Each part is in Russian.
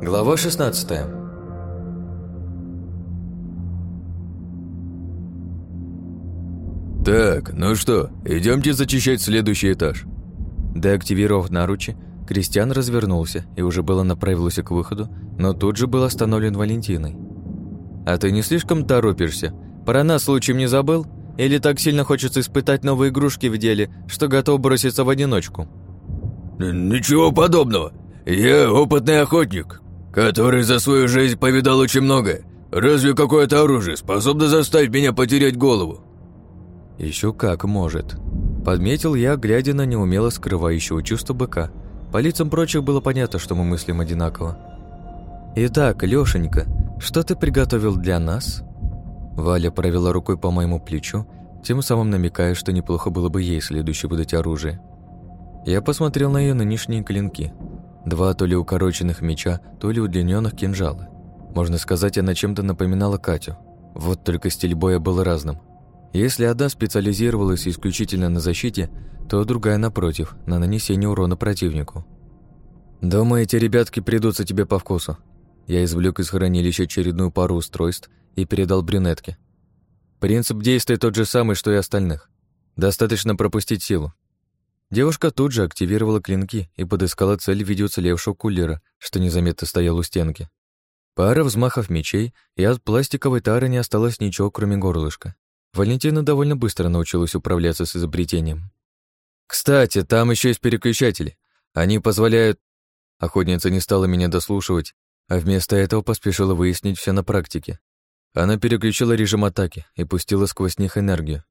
Глава 16 «Так, ну что, идемте зачищать следующий этаж». Деактивировав наручи, Кристиан развернулся и уже было направился к выходу, но тут же был остановлен Валентиной. «А ты не слишком торопишься? Про нас случаем не забыл? Или так сильно хочется испытать новые игрушки в деле, что готов броситься в одиночку?» «Ничего подобного. Я опытный охотник, который за свою жизнь повидал очень многое. Разве какое-то оружие способно заставить меня потерять голову?» Еще как может. Подметил я, глядя на неумело скрывающего чувство быка. По лицам прочих было понятно, что мы мыслим одинаково. «Итак, Лёшенька, что ты приготовил для нас?» Валя провела рукой по моему плечу, тем самым намекая, что неплохо было бы ей следующее выдать оружие. Я посмотрел на ее нынешние клинки. Два то ли укороченных меча, то ли удлиненных кинжала. Можно сказать, она чем-то напоминала Катю. Вот только стиль боя был разным. Если одна специализировалась исключительно на защите, то другая, напротив, на нанесении урона противнику. «Думаю, эти ребятки придутся тебе по вкусу». Я извлек из хранилища очередную пару устройств и передал брюнетке. Принцип действия тот же самый, что и остальных. Достаточно пропустить силу. Девушка тут же активировала клинки и подыскала цель в виде уцелевшего кулера, что незаметно стоял у стенки. Пара взмахов мечей, и от пластиковой тары не осталось ничего, кроме горлышка. Валентина довольно быстро научилась управляться с изобретением. «Кстати, там еще есть переключатели. Они позволяют...» Охотница не стала меня дослушивать, а вместо этого поспешила выяснить все на практике. Она переключила режим атаки и пустила сквозь них энергию.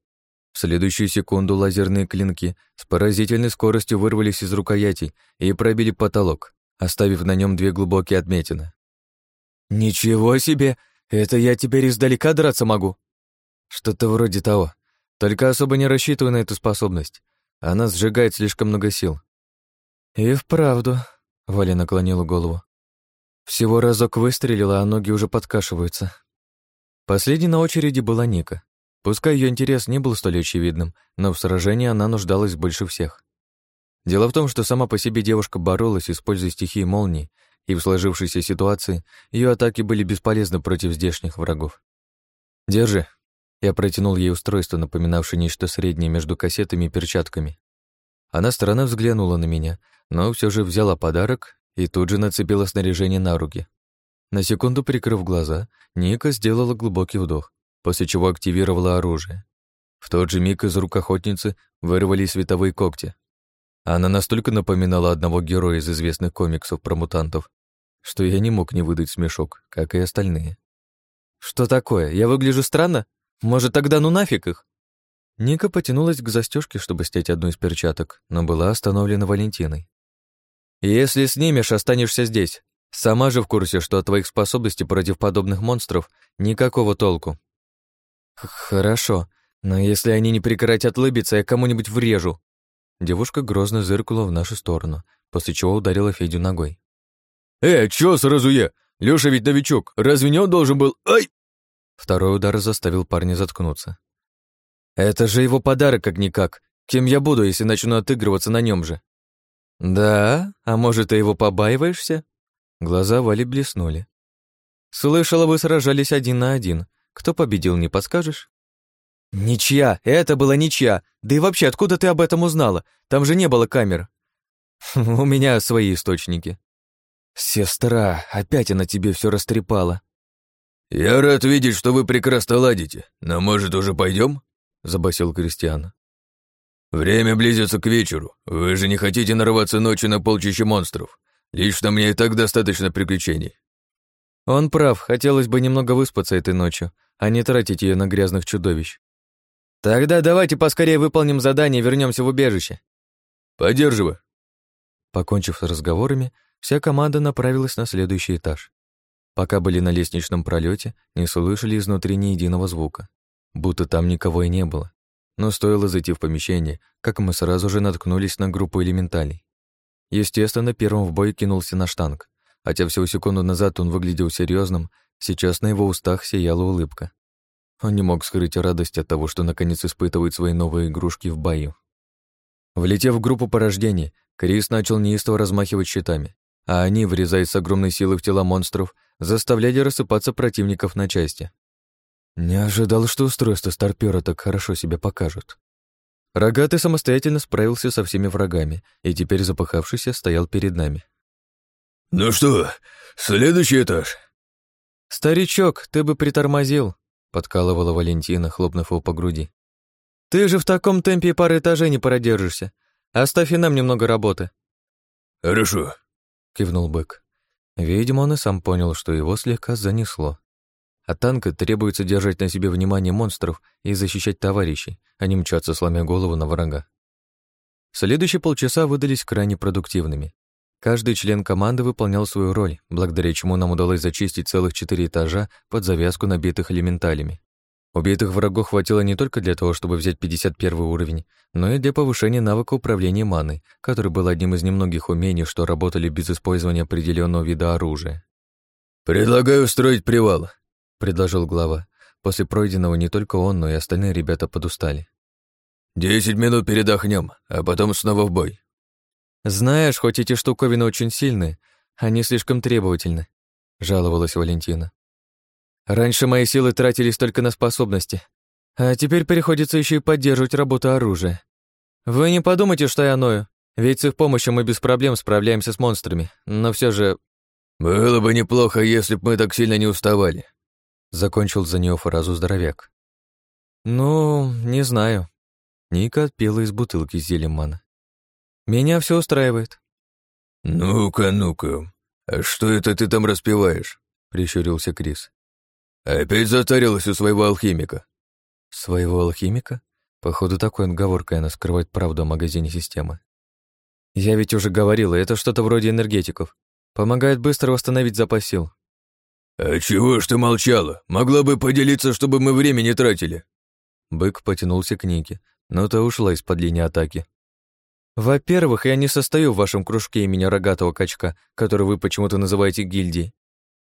Следующую секунду лазерные клинки с поразительной скоростью вырвались из рукоятей и пробили потолок, оставив на нем две глубокие отметины. «Ничего себе! Это я теперь издалека драться могу!» Что-то вроде того. Только особо не рассчитываю на эту способность. Она сжигает слишком много сил. И вправду, Валя наклонила голову. Всего разок выстрелила, а ноги уже подкашиваются. Последней на очереди была Ника. Пускай ее интерес не был столь очевидным, но в сражении она нуждалась больше всех. Дело в том, что сама по себе девушка боролась, используя стихии молнии, и в сложившейся ситуации ее атаки были бесполезны против здешних врагов. «Держи», я протянул ей устройство, напоминавшее нечто среднее между кассетами и перчатками. Она странно взглянула на меня, но все же взяла подарок и тут же нацепила снаряжение на руки. На секунду прикрыв глаза, Ника сделала глубокий вдох, после чего активировала оружие. В тот же миг из рук охотницы вырвались световые когти. Она настолько напоминала одного героя из известных комиксов про мутантов, что я не мог не выдать смешок, как и остальные. «Что такое? Я выгляжу странно?» Может, тогда ну нафиг их?» Ника потянулась к застежке, чтобы снять одну из перчаток, но была остановлена Валентиной. «Если снимешь, останешься здесь. Сама же в курсе, что от твоих способностей против подобных монстров никакого толку». «Хорошо, но если они не прекратят лыбиться, я кому-нибудь врежу». Девушка грозно зыркнула в нашу сторону, после чего ударила Федю ногой. «Э, чё сразу я? Лёша ведь новичок, разве не он должен был... Ай!» Второй удар заставил парня заткнуться. «Это же его подарок как-никак. Кем я буду, если начну отыгрываться на нем же?» «Да? А может, ты его побаиваешься?» Глаза Вали блеснули. «Слышала, вы сражались один на один. Кто победил, не подскажешь?» «Ничья! Это была ничья! Да и вообще, откуда ты об этом узнала? Там же не было камер!» «У меня свои источники». «Сестра, опять она тебе все растрепала!» «Я рад видеть, что вы прекрасно ладите, но, может, уже пойдем? забасил Кристиан. «Время близится к вечеру. Вы же не хотите нарваться ночью на полчища монстров. Лично мне и так достаточно приключений». Он прав, хотелось бы немного выспаться этой ночью, а не тратить ее на грязных чудовищ. «Тогда давайте поскорее выполним задание и вернемся в убежище». «Поддерживаю». Покончив с разговорами, вся команда направилась на следующий этаж. Пока были на лестничном пролете, не слышали изнутри ни единого звука, будто там никого и не было. Но стоило зайти в помещение, как мы сразу же наткнулись на группу элементалей. Естественно, первым в бой кинулся наш танк. Хотя всего секунду назад он выглядел серьезным, сейчас на его устах сияла улыбка. Он не мог скрыть радость от того, что наконец испытывает свои новые игрушки в бою. Влетев в группу порождений, Крис начал неистово размахивать щитами, а они, врезаясь с огромной силой в тела монстров, заставляли рассыпаться противников на части. Не ожидал, что устройство старпёра так хорошо себя покажет. Рогатый самостоятельно справился со всеми врагами и теперь запахавшийся стоял перед нами. «Ну что, следующий этаж?» «Старичок, ты бы притормозил», — подкалывала Валентина, хлопнув его по груди. «Ты же в таком темпе пары этажей не продержишься. Оставь и нам немного работы». «Хорошо», — кивнул бык. Видимо, он и сам понял, что его слегка занесло. От танка требуется держать на себе внимание монстров и защищать товарищей, а не мчаться, сломя голову на врага. Следующие полчаса выдались крайне продуктивными. Каждый член команды выполнял свою роль, благодаря чему нам удалось зачистить целых четыре этажа под завязку набитых элементалями. Убитых врагов хватило не только для того, чтобы взять 51 уровень, но и для повышения навыка управления маной, который был одним из немногих умений, что работали без использования определенного вида оружия. «Предлагаю устроить привал», — предложил глава. После пройденного не только он, но и остальные ребята подустали. «Десять минут передохнем, а потом снова в бой». «Знаешь, хоть эти штуковины очень сильные, они слишком требовательны», — жаловалась Валентина. Раньше мои силы тратились только на способности, а теперь приходится еще и поддерживать работу оружия. Вы не подумайте, что я ною, ведь с их помощью мы без проблем справляемся с монстрами, но все же... Было бы неплохо, если бы мы так сильно не уставали. Закончил за нее фразу здоровяк. Ну, не знаю. Ника отпила из бутылки зельем мана. Меня все устраивает. Ну-ка, ну-ка, а что это ты там распеваешь? Прищурился Крис. Опять затарилась у своего алхимика. Своего алхимика? Походу, такой отговоркой она скрывает правду о магазине системы. Я ведь уже говорила, это что-то вроде энергетиков. Помогает быстро восстановить запас сил. «А чего ж ты молчала? Могла бы поделиться, чтобы мы время не тратили». Бык потянулся к Нике, но та ушла из-под линии атаки. «Во-первых, я не состою в вашем кружке имени рогатого качка, который вы почему-то называете гильдией.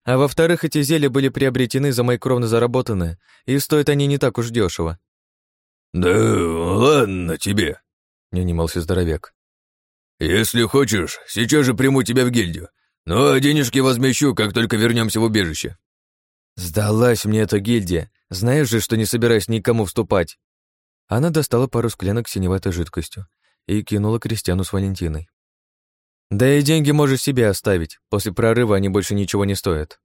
А во-вторых, эти зелья были приобретены за мои кровно заработанные, и стоят они не так уж дешево. «Да ладно тебе», — не унимался здоровяк. «Если хочешь, сейчас же приму тебя в гильдию, ну, денежки возмещу, как только вернемся в убежище». «Сдалась мне эта гильдия. Знаешь же, что не собираюсь никому вступать». Она достала пару склянок синеватой жидкостью и кинула Кристиану с Валентиной. Да и деньги можешь себе оставить, после прорыва они больше ничего не стоят.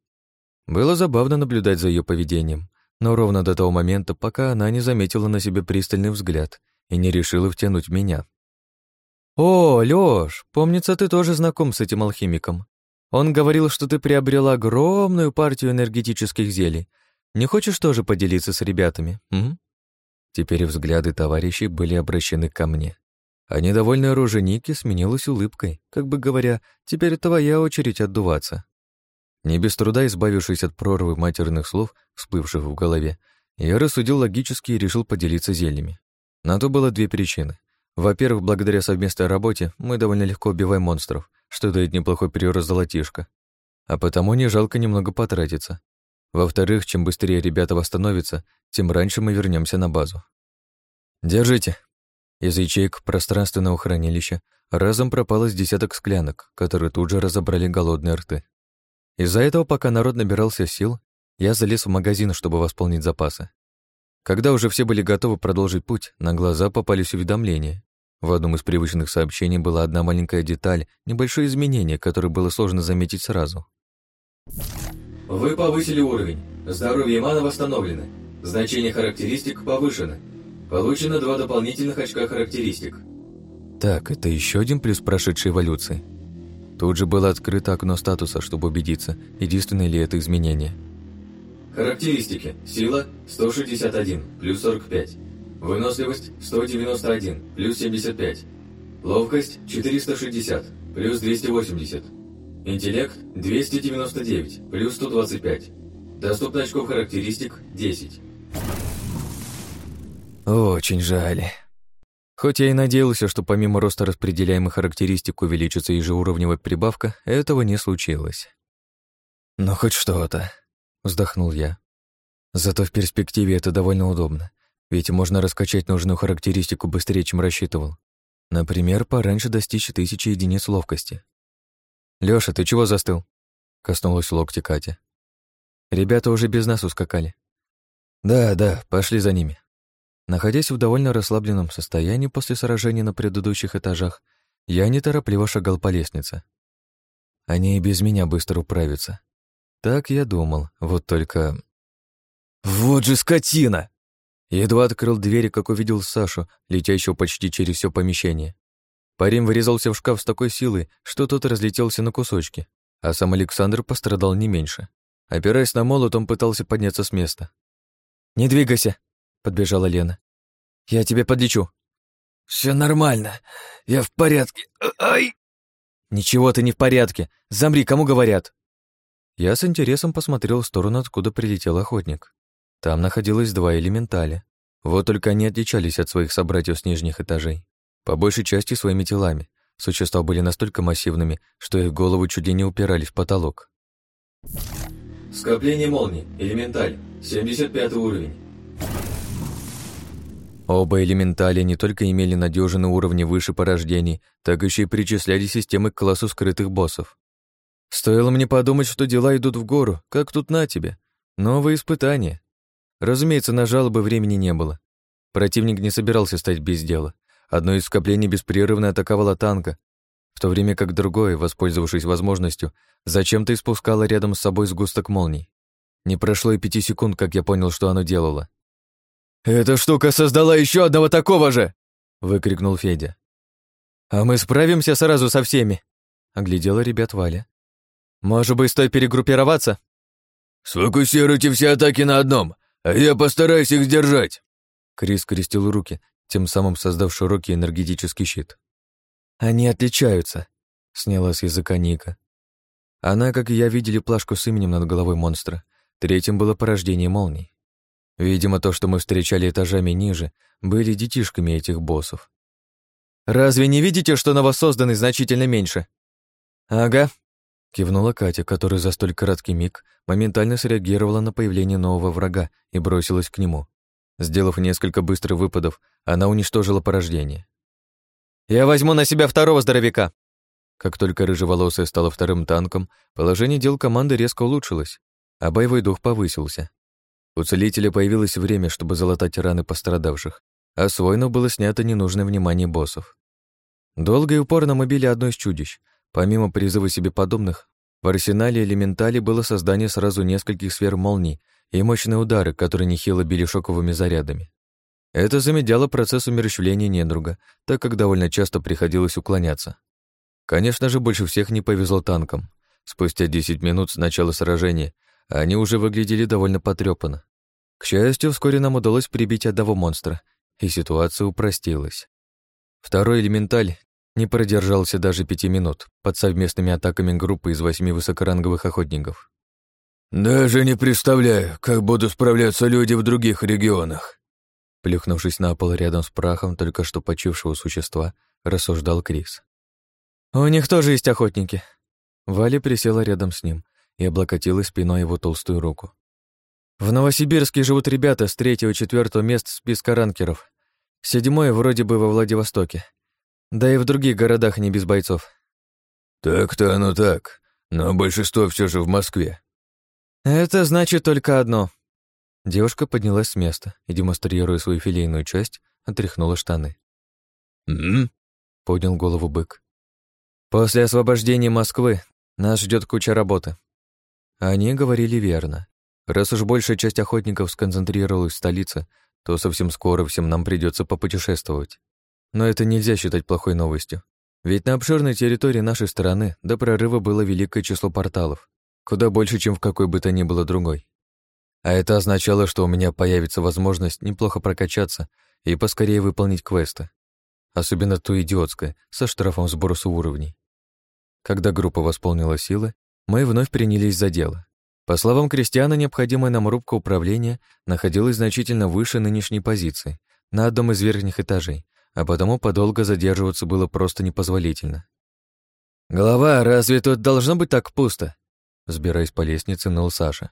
Было забавно наблюдать за ее поведением, но ровно до того момента, пока она не заметила на себе пристальный взгляд и не решила втянуть меня. «О, Лёш, помнится, ты тоже знаком с этим алхимиком. Он говорил, что ты приобрела огромную партию энергетических зелий. Не хочешь тоже поделиться с ребятами, м?» Теперь взгляды товарищей были обращены ко мне а недовольная рожа Ники сменилась улыбкой, как бы говоря, теперь твоя очередь отдуваться. Не без труда избавившись от прорвы матерных слов, всплывших в голове, я рассудил логически и решил поделиться зельями. На то было две причины. Во-первых, благодаря совместной работе мы довольно легко убиваем монстров, что дает неплохой прирост золотишка. А потому не жалко немного потратиться. Во-вторых, чем быстрее ребята восстановятся, тем раньше мы вернемся на базу. «Держите», из ячеек пространственного хранилища разом пропало десяток склянок, которые тут же разобрали голодные рты. Из-за этого, пока народ набирался сил, я залез в магазин, чтобы восполнить запасы. Когда уже все были готовы продолжить путь, на глаза попались уведомления. В одном из привычных сообщений была одна маленькая деталь, небольшое изменение, которое было сложно заметить сразу. Вы повысили уровень. Здоровье мана восстановлено. Значение характеристик повышено. Получено два дополнительных очка характеристик. Так, это еще один плюс прошедшей эволюции. Тут же было открыто окно статуса, чтобы убедиться, единственное ли это изменение. Характеристики. Сила 161, плюс 45. Выносливость 191, плюс 75. Ловкость 460, плюс 280. Интеллект 299, плюс 125. Доступно очков характеристик 10. Очень жаль. Хоть я и надеялся, что помимо роста распределяемых характеристик увеличится ежеуровневая прибавка, этого не случилось. Но хоть что-то, вздохнул я. Зато в перспективе это довольно удобно, ведь можно раскачать нужную характеристику быстрее, чем рассчитывал. Например, пораньше достичь тысячи единиц ловкости. Лёша, ты чего застыл?» — коснулась локти Катя. Ребята уже без нас ускакали. «Да, да, пошли за ними». Находясь в довольно расслабленном состоянии после сражений на предыдущих этажах, я неторопливо шагал по лестнице. Они и без меня быстро управятся. Так я думал, вот только... «Вот же скотина!» Едва открыл дверь, как увидел Сашу, летящего почти через все помещение. Парень вырезался в шкаф с такой силой, что тот разлетелся на кусочки, а сам Александр пострадал не меньше. Опираясь на молот, он пытался подняться с места. «Не двигайся!» — подбежала Лена. «Я тебе подлечу». Все нормально. Я в порядке. Ай!» «Ничего ты не в порядке. Замри, кому говорят?» Я с интересом посмотрел в сторону, откуда прилетел охотник. Там находилось два элементаля. Вот только они отличались от своих собратьев с нижних этажей. По большей части своими телами. Существа были настолько массивными, что их головы чуть ли не упирались в потолок. Скопление молний. Элементаль. 75 уровень. Оба элементали не только имели надежные уровни выше порождений, так еще и причисляли системы к классу скрытых боссов. Стоило мне подумать, что дела идут в гору, как тут на тебе. Новые испытания. Разумеется, на жалобы времени не было. Противник не собирался стать без дела. Одно из скоплений беспрерывно атаковало танка, в то время как другое, воспользовавшись возможностью, зачем-то испускало рядом с собой сгусток молний. Не прошло и пяти секунд, как я понял, что оно делало. «Эта штука создала еще одного такого же!» — выкрикнул Федя. «А мы справимся сразу со всеми!» — оглядела ребят Валя. «Может быть, стоит перегруппироваться?» «Сфокусируйте все атаки на одном, а я постараюсь их сдержать!» Крис крестил руки, тем самым создав широкий энергетический щит. «Они отличаются», — сняла с языка Ника. Она, как и я, видели плашку с именем над головой монстра. Третьим было порождение молний. Видимо, то, что мы встречали этажами ниже, были детишками этих боссов. «Разве не видите, что новосозданный значительно меньше?» «Ага», Кивнула Катя, которая за столь краткий миг моментально среагировала на появление нового врага и бросилась к нему. Сделав несколько быстрых выпадов, она уничтожила порождение. «Я возьму на себя второго здоровяка!» Как только рыжеволосая стала вторым танком, положение дел команды резко улучшилось, а боевой дух повысился. У целителя появилось время, чтобы залатать раны пострадавших, а с воина было снято ненужное внимание боссов. Долго и упорно мы били одно из чудищ, Помимо призыва себе подобных, в арсенале элементали было создание сразу нескольких сфер молний и мощные удары, которые нехило били шоковыми зарядами. Это замедляло процесс умерщвления недруга, так как довольно часто приходилось уклоняться. Конечно же, больше всех не повезло танкам. Спустя 10 минут с начала сражения они уже выглядели довольно потрепанно. К счастью, вскоре нам удалось прибить одного монстра, и ситуация упростилась. Второй элементаль не продержался даже пяти минут под совместными атаками группы из восьми высокоранговых охотников. «Даже не представляю, как будут справляться люди в других регионах», Плюхнувшись на пол рядом с прахом только что почившего существа, рассуждал Крис. «У них тоже есть охотники». Валя присела рядом с ним и облокотила спиной его толстую руку. «В Новосибирске живут ребята с третьего и четвертого мест списка ранкеров. Седьмой вроде бы во Владивостоке. Да и в других городах не без бойцов. Так-то оно так, но большинство все же в Москве. Это значит только одно. Девушка поднялась с места и, демонстрируя свою филейную часть, отряхнула штаны. «М?», поднял голову бык. «После освобождения Москвы нас ждет куча работы». Они говорили верно. Раз уж большая часть охотников сконцентрировалась в столице, то совсем скоро всем нам придется попутешествовать. Но это нельзя считать плохой новостью. Ведь на обширной территории нашей страны до прорыва было великое число порталов, куда больше, чем в какой бы то ни было другой. А это означало, что у меня появится возможность неплохо прокачаться и поскорее выполнить квесты. Особенно ту идиотское, со штрафом сброса уровней. Когда группа восполнила силы, мы вновь принялись за дело. По словам Кристиана, необходимая нам рубка управления находилась значительно выше нынешней позиции, на одном из верхних этажей, а потому подолго задерживаться было просто непозволительно. «Голова, разве тут должно быть так пусто?» Сбираясь по лестнице, ныл Саша.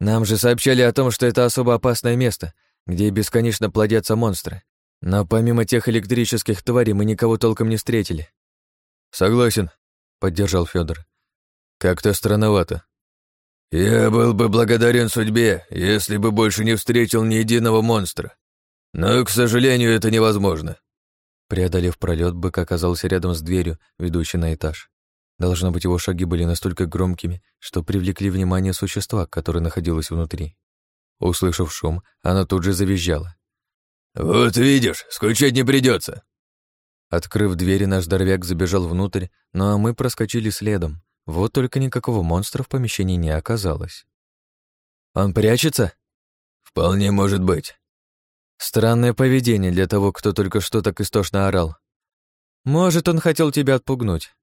«Нам же сообщали о том, что это особо опасное место, где бесконечно плодятся монстры. Но помимо тех электрических тварей мы никого толком не встретили». «Согласен. поддержал Федор. Как-то странновато. Я был бы благодарен судьбе, если бы больше не встретил ни единого монстра. Но, к сожалению, это невозможно. Преодолев пролет, бык оказался рядом с дверью, ведущей на этаж. Должно быть, его шаги были настолько громкими, что привлекли внимание существа, которое находилось внутри. Услышав шум, она тут же завизжала. «Вот видишь, скучать не придется. Открыв дверь, наш здоровяк забежал внутрь, ну а мы проскочили следом. Вот только никакого монстра в помещении не оказалось. «Он прячется?» «Вполне может быть». Странное поведение для того, кто только что так истошно орал. Может, он хотел тебя отпугнуть.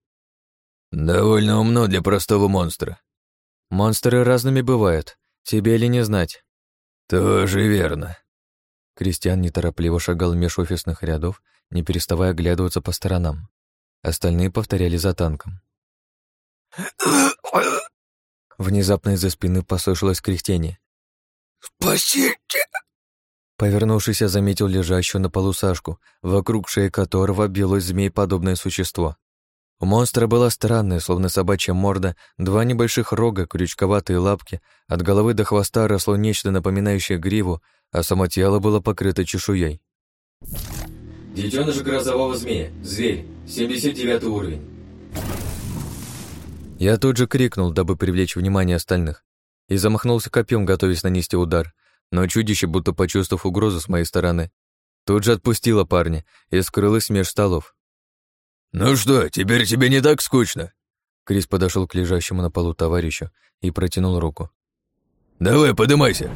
Довольно умно для простого монстра. Монстры разными бывают, тебе ли не знать. Тоже верно. Кристиан неторопливо шагал меж офисных рядов, не переставая оглядываться по сторонам. Остальные повторяли за танком. Внезапно из-за спины послышалось кряхтение. «Спасите!» Повернувшись, я заметил лежащую на полу Сашку, вокруг шеи которого билось змей-подобное существо. У монстра была странная, словно собачья морда, два небольших рога, крючковатые лапки, от головы до хвоста росло нечто напоминающее гриву, а само тело было покрыто чешуей. Детеныш грозового змея, зверь, 79 уровень. Я тут же крикнул, дабы привлечь внимание остальных, и замахнулся копьем, готовясь нанести удар, но чудище, будто почувствовав угрозу с моей стороны, тут же отпустило парня и скрылось меж столов. «Ну что, теперь тебе не так скучно?» Крис подошел к лежащему на полу товарищу и протянул руку. «Давай, подымайся!»